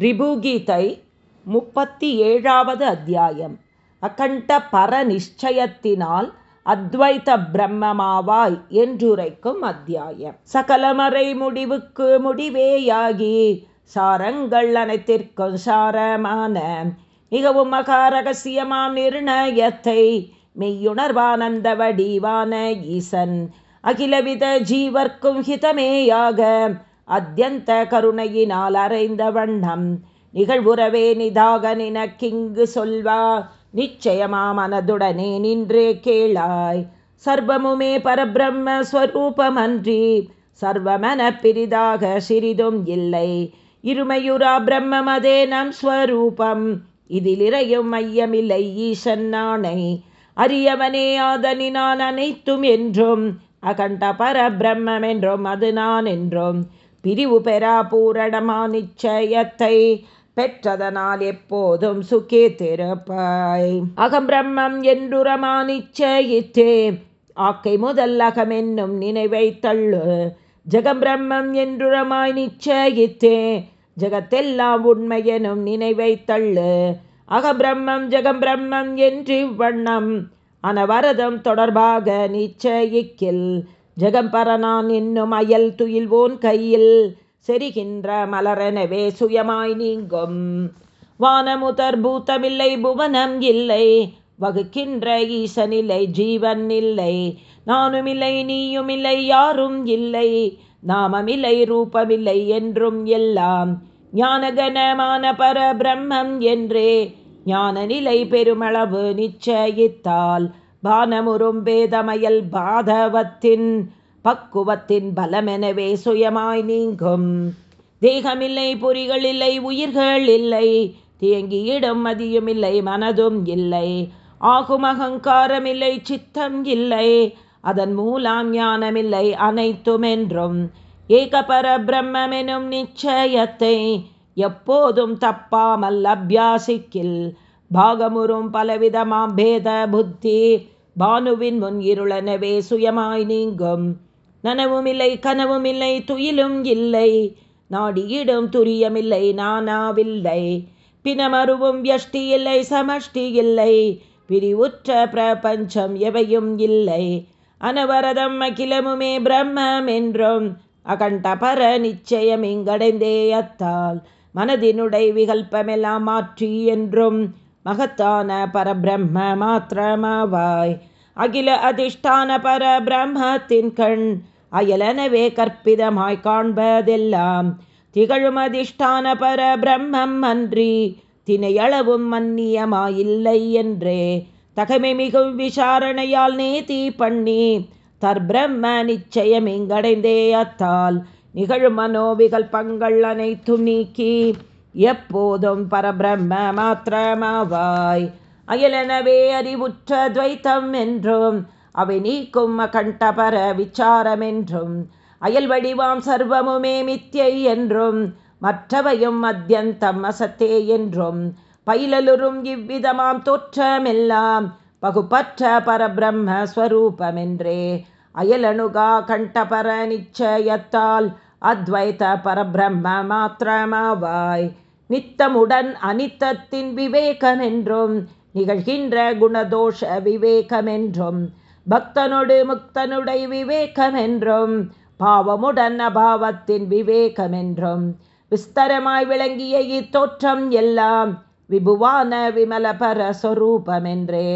ரிபுகீதை முப்பத்தி ஏழாவது அத்தியாயம். அகண்ட பர நிச்சயத்தினால் அத்வைத பிரம்மமாவாய் என்றுரைக்கும் அத்தியாயம். சகலமறை முடிவுக்கு முடிவேயாகி சாரங்கள் அனைத்திற்கும் சாரமான மிகவும் மகாரகசியமாம் நிர்ணயத்தை மெய்யுணர்வானந்த வடிவான ஈசன். அகிலவித ஜீவர்க்கும் ஹிதமேயாக அத்தியந்த கருணையினால் அறைந்த வண்ணம். நிகழ்வுறவே நிதாக நினக்கிங்கு சொல்வா நிச்சயமா மனதுடனே நின்றே கேளாய். சர்வமுமே பரபிரம்மஸ்வரூபமன்றி சர்வமன பிரிதாக சிறிதும் இல்லை. இருமையுரா பிரம்மமதே நம் ஸ்வரூபம் இதில் இறையும் மையமில்லை ஈசன் நானை அரியவனே ஆதனினான் அனைத்தும் என்றும் அகண்ட பரபிரம்மம் என்றும் அது நான் என்றும். பிரிவு பெறா பூரணமா நிச்சயத்தை பெற்றதனால் எப்போதும் சுக்கே திறப்பாய் அகம் பிரம்மம் என்றுரமா நிச்சயித்தே ஆக்கை முதல் அகம் என்னும் நினைவை தள்ளு. ஜெகம் பிரம்மம் என்றுரமாய் நிச்சயித்தே ஜெகத்தெல்லாம் உண்மையெனும் நினைவை தள்ளு. அகபிரம்மம் ஜெகம் பிரம்மம் என்று வண்ணம் அனவரதம் தொடர்பாக நிச்சயிக்கில். ஜெகம்பரனான் என்னும் அயல் துயில்வோன் கையில் செரிகின்ற மலரெனவே சுயமாய் நீங்கும். வானமுதர் பூத்தமில்லை புவனம் இல்லை. வகுக்கின்ற ஈசனில்லை ஜீவன் இல்லை. நானுமில்லை நீயுமில்லை யாரும் இல்லை. நாமமில்லை ரூபமில்லை என்றும் எல்லாம். ஞானகனமான பர பிரம்மம் என்றே ஞான நிலை பெருமளவு நிச்சயித்தால் பானமுறும் வேதமயல் பாதவத்தின் பக்குவத்தின் பலமெனவே சுயமாய் நீங்கும். தேகமில்லை பொறிகள் இல்லை உயிர்கள் இல்லை தேங்கியிடும் மதியும் இல்லை மனதும் இல்லை. ஆகும் அகங்காரமில்லை சித்தம் இல்லை அதன் மூலம் ஞானமில்லை அனைத்துமென்றும். ஏகபர பிரம்மெனும் நிச்சயத்தை எப்போதும் தப்பாமல் அபியாசிக்கில் பாகமுறும் பலவிதமாம் பேத புத்தி. பானுவின் முன் இருளனவே சுயமாய் நீங்கும். நனவுமில்லை கனவுமில்லை துயிலும் இல்லை. நாடியிடும் துரியமில்லை நானாவில்லை. பிணமருவும் வியஷ்டி இல்லை சமஷ்டி இல்லை. பிரிவுற்ற பிரபஞ்சம் எவையும் இல்லை. அனவரதம் அகிலமுமே பிரம்மம் என்றும் அகண்ட பர நிச்சயம் இங்கடைந்தே அத்தால். மனதினுடை விகல்பமெல்லாம் மாற்றி என்றும் மகத்தான பரபிரம்ம மாத்திரமாவாய். அகில அதிஷ்டான பரபிரம்மத்தின் கண் அயலனவே கற்பிதமாய் காண்பதெல்லாம் திகழும் அதிஷ்டான பரபிரம்மம் அன்றி தினையளவும் மன்னியமாயில்லை என்றே. தகமை மிகும் விசாரணையால் நேதி பண்ணி தற்பிரம்ம நிச்சயம் இங்கடைந்தே அத்தால் நிகழும் மனோவிகள் பங்கள் அனைத்தும் நீக்கி எப்போதும் பரபிரம்ம மாத்திரமாவாய். அயலெனவே அறிவுற்ற துவைத்தம் என்றும் அவை நீக்கும் அகண்டபர விசாரம் என்றும் அயல் வடிவாம் சர்வமுமே மித்தியை என்றும் மற்றவையும் அத்தியந்தம் அசத்தே என்றும் பயிலலுறும் இவ்விதமாம் தோற்றமெல்லாம் பகுப்பற்ற பரபிரம்ம ஸ்வரூபமென்றே. அயலணுகா கண்டபர நிச்சயத்தால் அத்வைத பரபிரம்ம மாத்திரமாவாய். நித்தமுடன் அனித்தத்தின் விவேகமென்றும் நிகழ்கின்ற குணதோஷ விவேகமென்றும் பக்தனொடு முக்தனுடைய விவேகமென்றும் பாவமுடன் அபாவத்தின் விவேகமென்றும் விஸ்தரமாய் விளங்கிய இத்தோற்றம் எல்லாம் விபுவான விமலபர சொரூபமென்றே.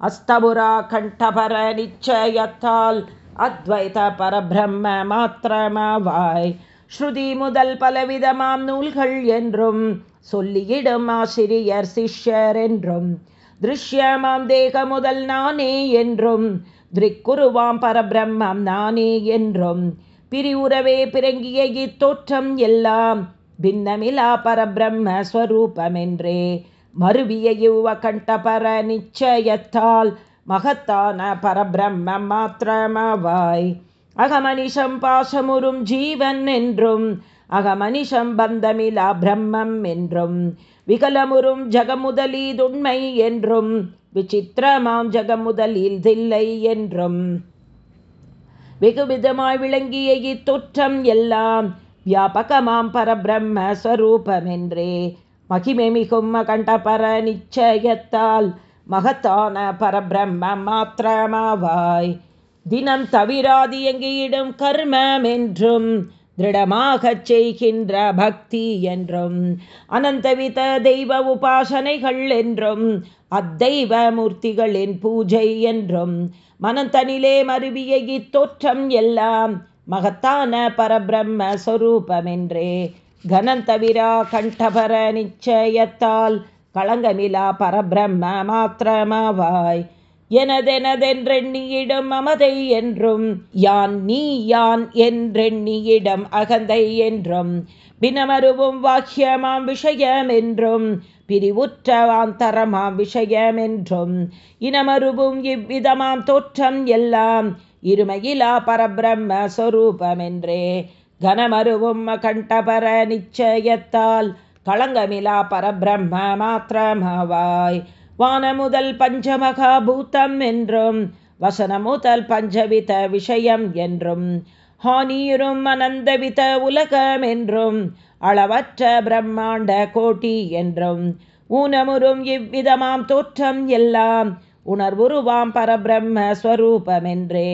அஸ்தபுரா கண்டபர நிச்சயத்தால் அத்வைத பரபிரம்ம மாத்திரமாவாய் ஸ்ருதி முதல் பலவிதமாம் நூல்கள் என்றும் சொல்லியிடும் ஆசிரியர் சிஷ்யர் என்றும். திருஷ்யமாம் தேக முதல் நானே என்றும். திரிக்குருவாம் பரபிரம்மம் நானே என்றும். பிரிவுறவே பிறங்கிய இத்தோற்றம் எல்லாம் பின்னமிலா பரபிரம்ம ஸ்வரூபமென்றே. மறுவிய யுவ கண்டபர நிச்சயத்தால் மகத்தான பரபிரம்ம மாத்திரமாவாய் அகமனிஷம் பாசமுறும் ஜீவன் என்றும் அகமனிஷம் பந்தமிலா பிரம்மம் என்றும் விகலமுறும் ஜகமுதலீதுண்மை என்றும் விசித்திரமாம் ஜகமுதலில் தில்லை என்றும். வெகுவிதமாய் விளங்கிய இத்தொற்றம் எல்லாம் வியாபகமாம் பரபிரம்ம ஸ்வரூபமென்றே. மகிமை மிகும் கண்டபர நிச்சயத்தால் மகத்தான பரபிரம்ம மாத்திரமாவாய் தினம் தவிராது எங்கியிடும் கர்மம் என்றும் திருடமாகச் செய்கின்ற பக்தி என்றும் அனந்தவித தெய்வ உபாசனைகள் என்றும் அத்தெய்வ மூர்த்திகளின் பூஜை என்றும் மனந்தனிலே மருவிய இத்தோற்றம் எல்லாம் மகத்தான பரபிரம்ம சொரூபமென்றே. கனந்தவிரா கண்டபர நிச்சயத்தால் களங்கமிலா பரபிரம்ம மாத்திரமாவாய். எனதெனதென்றெண்ணியிடம் அமதை என்றும் யான் நீ யான் என்றெண்ணியிடம் அகந்தை என்றும் பினமருவும் வாக்கியமாம் விஷயம் என்றும் பிரிவுற்றவாந்தரமாம் விஷயம் என்றும் இனமருவும் இவ்விதமாம் தோற்றம் எல்லாம் இருமையிலா பரபிரம்ம சொரூபமென்றே. கனமருவும் கண்டபர நிச்சயத்தால் களங்கமிலா பரபிரம்ம மாத்திரமாவாய் வானமுதல் பஞ்சமகாபூத்தம் என்றும் வசனமுதல் பஞ்சவித விஷயம் என்றும் ஹானியுறும் அனந்தவித உலகம் என்றும் அளவற்ற பிரம்மாண்ட கோட்டி என்றும் ஊனமுறும் இவ்விதமாம் தோற்றம் எல்லாம் உணர்வுருவாம் பரபிரம்ம ஸ்வரூபமென்றே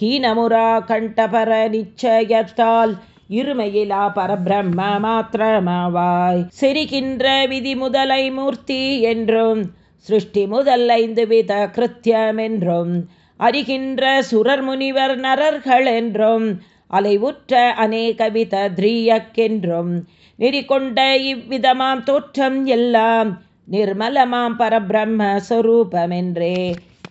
ஹீனமுரா கண்டபர நிச்சயத்தால் இருமையிலா பரபிரம்ம மாத்திரமாவாய் செரிகின்ற விதி முதலை மூர்த்தி என்றும் சிருஷ்டி முதல் ஐந்து வித கிருத்தியம் என்றும் அறிகின்ற சுரர் முனிவர் நரர்கள் என்றும் அலைவுற்ற அநேக வித திரியக்கென்றும் நெறிகொண்ட இவ்விதமாம் தோற்றம் எல்லாம் நிர்மலமாம் பரபிரம்ம சொரூபமென்றே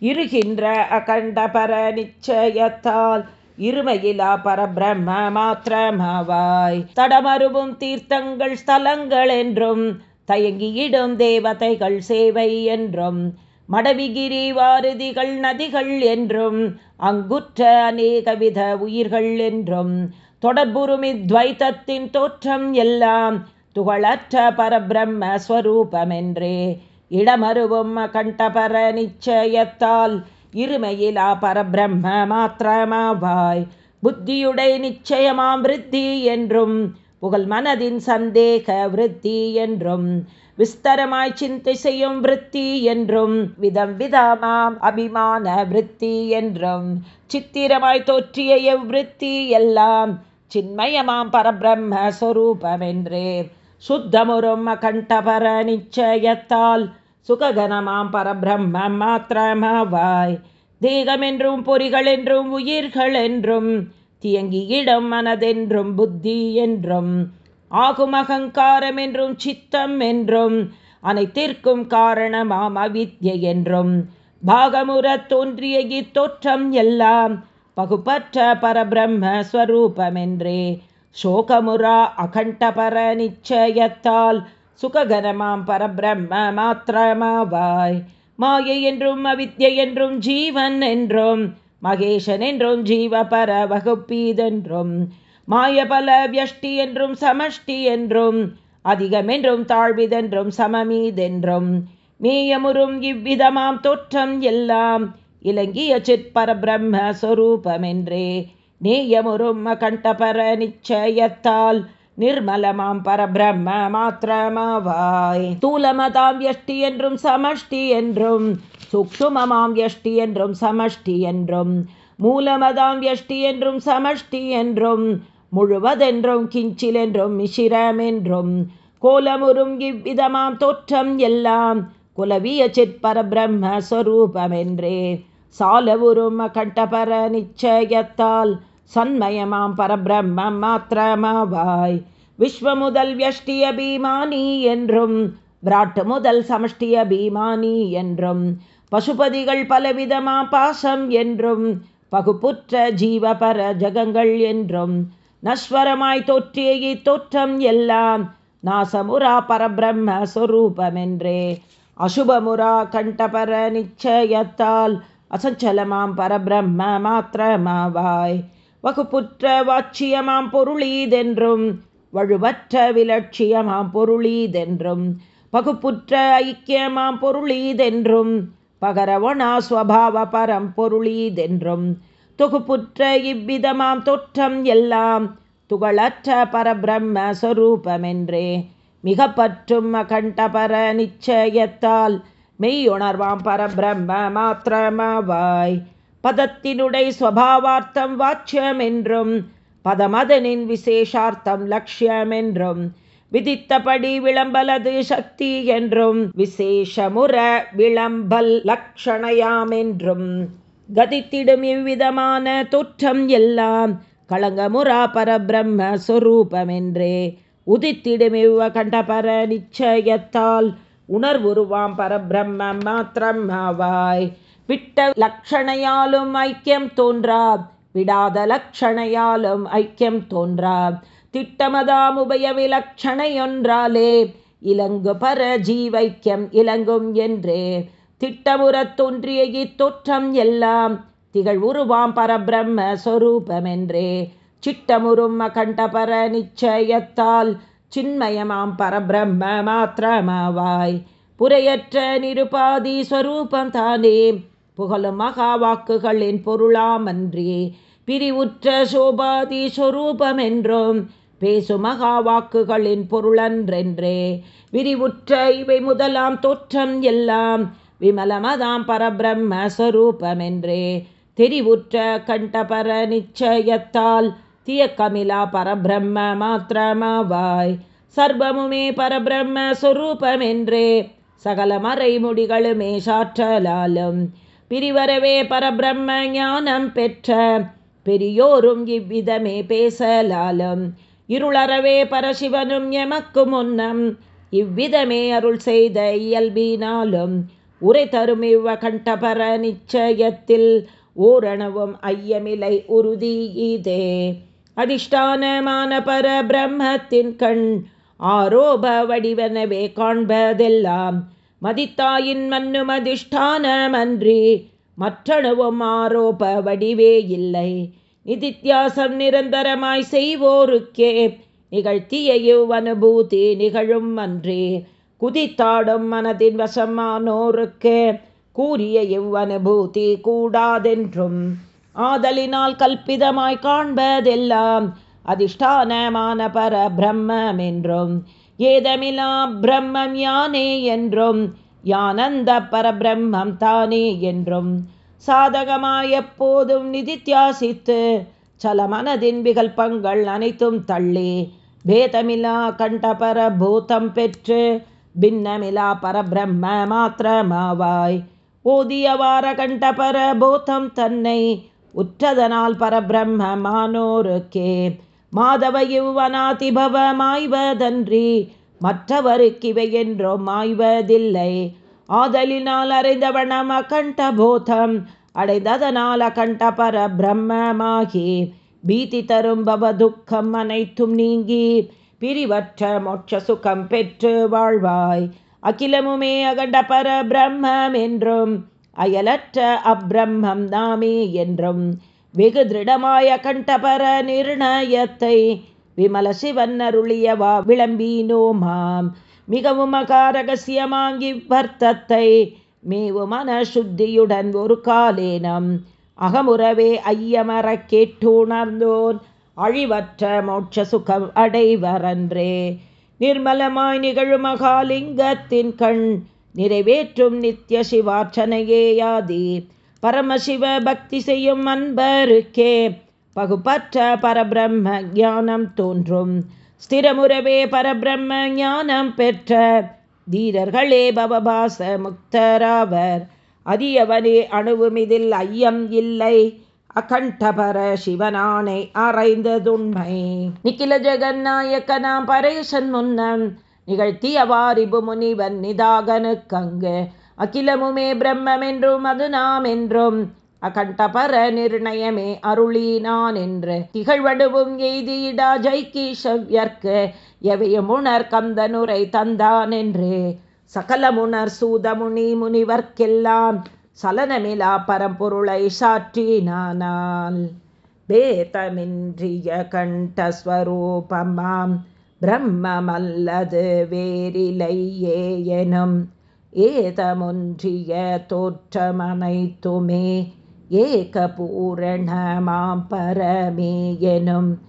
இருகின்ற அகண்ட பர நிச்சயத்தால் இருமையிலா பரபிரம்ம மாத்திரமாவாய் தடமருவும் தீர்த்தங்கள் ஸ்தலங்கள் என்றும் தயங்கியிடும் தேவதைகள் சேவை என்றும் மடவிகிரி வாரதிகள் நதிகள் என்றும் அங்குற்ற அநேகவித உயிர்கள் என்றும் தொடர்புருமித்வைத்தத்தின் தோற்றம் எல்லாம் துகளற்ற பரபிரம்ம ஸ்வரூபமென்றே. இடமருவும் கண்டபர நிச்சயத்தால் இருமையிலா பரபிரம்ம மாத்திரமாவாய். புத்தியுடை நிச்சயமாம் விருத்தி என்றும் புகழ் மனதின் சந்தேக விருத்தி என்றும் விஸ்தரமாய் சிந்தை செய்யும் விருத்தி என்றும் விதம் விதமாம் அபிமான விருத்தி என்றும் சித்திரமாய் தோற்றிய எவ்விருத்தி எல்லாம் சின்மயமாம் பரபிரம்ம சொரூபமென்றே. சுத்தமுறும் அகண்டபர நிச்சயத்தால் சுககனமாம் பரபிரம்மம் மாத்திரமாவாய் தேகமென்றும் பொறிகள் என்றும் உயிர்கள் என்றும் தியங்கியிடம் மனதென்றும் புத்தி என்றும் ஆகும் அகங்காரம் என்றும் சித்தம் என்றும் அனைத்திற்கும் காரணமாம் அவித்யை என்றும் பாகமுற தோன்றிய இத்தோற்றம் எல்லாம் பகுப்பற்ற பரபிரம்ம ஸ்வரூபமென்றே சோகமுரா அகண்டபர நிச்சயத்தால் சுககனமாம் பரபிரம்ம மாத்திரமாவாய். மாயை என்றும் அவித்யை என்றும் ஜீவன் என்றும் மகேஷன் என்றும் ஜீவபர வகுப்பீதென்றும் மாயபல வியஷ்டி என்றும் சமஷ்டி என்றும் அதிகமென்றும் தாழ்விதென்றும் சமமீதென்றும் மேயமுறும் இவ்விதமாம் தோற்றம் எல்லாம் இலங்கிய சிற்பரபிரம்ம சொரூபமென்றே. நேயமுறும் கண்டபர நிச்சயத்தால் நிர்மலமாம் பரபிரம்ம மாத்திரமாவாய் தூலமதாம் எஷ்டி என்றும் சமஷ்டி என்றும் சுக்ஷுமமாம் எஷ்டி என்றும் சமஷ்டி என்றும் மூலமதாம் எஷ்டி என்றும் சமஷ்டி என்றும் முழுவதென்றும் கிஞ்சில் என்றும் மிஷிரம் என்றும் கோலமுறும் இவ்விதமாம் தோற்றம் எல்லாம் குலவிய சிற்பரபிரம்ம ஸ்வரூபமென்றே சாலவுரும் கண்டபர நிச்சயத்தால் சன்மயமாம் பரபிரம்மம் மாத்திரமாவாய். விஸ்வ முதல் வியஷ்டிய பீமானி என்றும் விராட்டு முதல் சமஷ்டிய பீமானி என்றும் பசுபதிகள் பலவிதமா பாசம் என்றும் பகுப்புற்ற ஜீவபர ஜகங்கள் என்றும் நஸ்வரமாய் தோற்றிய இத்தோற்றம் எல்லாம் நாசமுரா பரபிரம்ம சொரூபமென்றே. அசுபமுரா கண்டபர நிச்சயத்தால் அசஞ்சலமாம் பரபிரம்ம மாத்திரமாவாய். வகுப்புற்ற வாட்சியமாம் பொருளீதென்றும் வழுவற்ற விலட்சியமாம் பொருளீதென்றும் பகுப்புற்ற ஐக்கியமாம் பொருளீதென்றும் பகரவனா ஸ்வபாவ பரம் பொருளீதென்றும் தொகுப்புற்ற இவ்விதமாம் தோற்றம் எல்லாம் துகளற்ற பரபிரம்ம சொரூபமென்றே மிக பற்றும் அகண்டபர நிச்சயத்தால் மெய்யுணர்வாம் பரபிரம்ம மாத்திரமாவாய். பதத்தினுடை ஸ்வபாவார்த்தம் வாட்சியம் என்றும் பதமதனின் விசேஷார்த்தம் லட்சியம் என்றும் விதித்தபடி விளம்பலது சக்தி என்றும் விசேஷமுற விளம்பல் லக்ஷணையாம் என்றும் கதித்திடும் இவ்விதமான தோற்றம் எல்லாம் களங்கமுறா பரபிரம்ம சொரூபமென்றே உதித்திடும் இவ்வ கண்டபர நிச்சயத்தால் உணர்வுருவாம் பரபிரம்ம மாத்திரம் ஆவாய் விட்ட லக்ஷணையாலும் ஐக்கியம் தோன்றா விடாத லக்ஷணையாலும் ஐக்கியம் தோன்றா. திட்டமதாம் உபய விலக்ஷணையொன்றாலே இலங்கு பர ஜீவைக்கியம் இலங்கும் என்றே. திட்டமுறத் தோன்றிய இத்தொற்றம் எல்லாம் திகழ் உருவாம் பரபிரம்ம சொரூபமென்றே. சிட்டமுறும் அகண்டபர நிச்சயத்தால் சின்மயமாம் பரபிரம்ம மாத்திரமாவாய். புரையற்ற நிருபாதி ஸ்வரூபம் தானே புகழும் மகா வாக்குகளின் பொருளாமன்றி. பிரிவுற்ற சோபாதி சொரூபமென்றும் பேசு மகா வாக்குகளின் பொருளன்றென்றே. விரிவுற்ற இவை முதலாம் தோற்றம் எல்லாம் விமலமதாம் பரபிரம்ம ஸ்வரூபமென்றே தெரிவுற்ற கண்டபர நிச்சயத்தால் தியக்கமிலா பரபிரம்ம மாத்திரமாவாய். சர்வமுமே பரபிரம்ம சொரூபமென்றே. சகல மறைமுடிகளுமே சாற்றலாலும் பிரிவரவே பரபிரம்ம ஞானம் பெற்ற பெரியோரும் இவ்விதமே பேசலாலும். இருளறவே பரசிவனும் எமக்கு முன்னம் இவ்விதமே அருள் செய்த இயல்பினாலும் உரை தரும் இவ்வகண்டபர நிச்சயத்தில் ஓரணவும் ஐயமிலை உறுதி இதே. அதிஷ்டானமான பர பிரம்மத்தின் கண் ஆரோப வடிவனவே காண்பதெல்லாம் மதித்தாயின் மன்னும் அதிஷ்டானமன்றி மற்றணுவும் ஆரோப வடிவே இல்லை. நிதித்தியாசம் நிரந்தரமாய் செய்வோருக்கே நிகழ்த்திய அனுபூதி நிகழும் அன்றே குதித்தாடும் மனதின் வசமானோருக்கு கூறிய இவ்வனுபூதி கூடாதென்றும் ஆதலினால் கல்பிதமாய் காண்பதெல்லாம் அதிஷ்டானமான பர பிரம்மம் என்றும் ஏதமிலா பிரம்மம் யானே என்றும் யானந்த பரபிரம்மம் தானே என்றும். சாதகமாய் எப்போதும் நிதித்தியாசித்து சல மனதின் விகல்பங்கள் அனைத்தும் தள்ளி பேதமிலா கண்டபர பூதம் பெற்று பின்னமிலா பரபிரம்ம மாத்திரமாவாய். ஓதியவார கண்டபர பூதம் தன்னை உற்றதனால் பரபிரம்மமானோருக்கே மாதவ யுவனாதிபவ மாய்வதன்றி மற்றவருக்கிவை என்றோ மாய்வதில்லை. ஆதலினால் அறிந்தவனம் அகண்ட போதம் அடைந்ததனால் அகண்ட பர பிரம்மமாகி பீதி தரும் பவ துக்கம் அனைத்தும் நீங்கி பிரிவற்ற மோட்ச சுகம் பெற்று வாழ்வாய். அகிலமுமே அகண்ட பர பிரம்மம் என்றும் அயலற்ற அப்பிரம்மம் நாமே என்றும் வெகு திருடமாய கண்டபர நிர்ணயத்தை விமல சிவன் அருளியவா விளம்பினோமாம் மிகவும் அகாரகசியமாங்கி வர்த்தத்தை மேவு மன சுத்தியுடன் ஒரு காலேனம். அகமுறவே ஐயமர கேட்டுணர்ந்தோன் அழிவற்ற மோட்ச சுகம் அடைவரன்றே. நிர்மலமாய் நிகழும் மகாலிங்கத்தின் கண் நிறைவேற்றும் நித்திய சிவார்ச்சனையேயாதி பரமசிவ பக்தி செய்யும் அன்பருக்கே பகுப்பற்ற பரபிரம்ம ஞானம் தோன்றும். ஸ்திரமுறவே பரபிரம்ம ஞானம் பெற்ற தீரர்களே பவபாச முக்தராவர். அரியவனே அணுவுமிதில் ஐயம் இல்லை. அகண்டபர சிவனானை அறைந்ததுண்மை. நிக்கில ஜெகநாயக்கனாம் பரேசன் முன்னம் நிகழ்த்தியவாரிபு முனிவன் நிதாகனுக்கங்கு அகிலமுமே பிரம்மென்றும் அது நாம் என்றும் அகண்டபர நிர்ணயமே அருளினான் என்று திகழ்வடுவும் எய்தியிடா ஜெய்கீஷவ்யர்க்கு எவையும் கந்தனுரை தந்தான் என்று சகலமுணர் சூதமுனி முனிவர்க்கெல்லாம் சலனமிலா பரம்பொருளை சாற்றினானால். பேதமின்றிய கண்டஸ்வரூபமாம். பிரம்மமல்லது வேறிலையே எனும் ஏதமொன்றிய தோற்றமனைத்துமே ஏக பூரணமாம் பரமே எனும்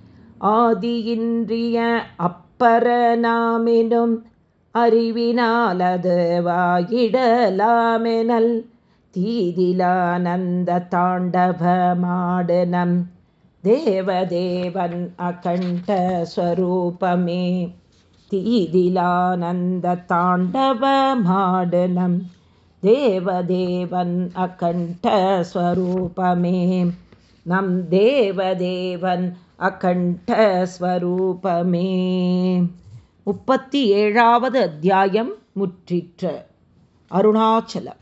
ஆதியின்றிய அப்பரநாமெனும் அறிவினாலது வாயிடலாமெனல் தீதிலானந்த தாண்டவமாடனம். தேவதேவன் அகண்ட ஸ்வரூபமே. தீதிலானந்த தாண்டவமாடனம் தேவதேவன் அகண்டஸ்வரூபமே நம் தேவதேவன் அகண்டஸ்வரூபமே முப்பத்தி ஏழாவது அத்தியாயம் முற்றிற்று. அருணாச்சலம்.